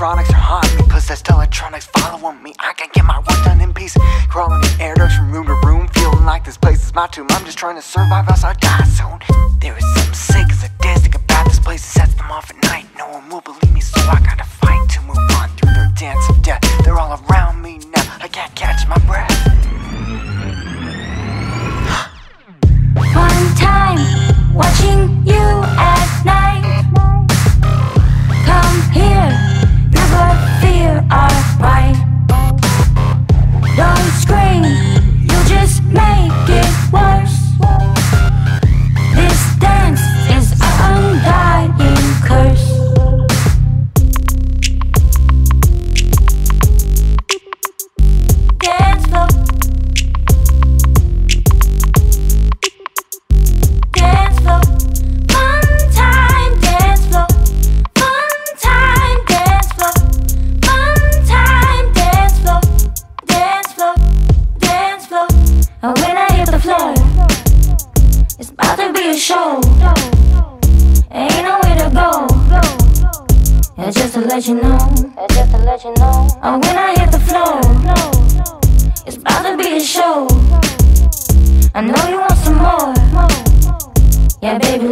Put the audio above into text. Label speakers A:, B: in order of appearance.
A: electronics are hot. Me possessed electronics following me. I can't get my work done in peace. Crawling in air ducts from room to room. Feeling like this place is my tomb. I'm just trying to survive as I die soon.
B: Ain't nowhere to go. It's just to let you know. It's just to let you know. And when I hit the floor, it's about to be a show. I know you want some more. Yeah, baby.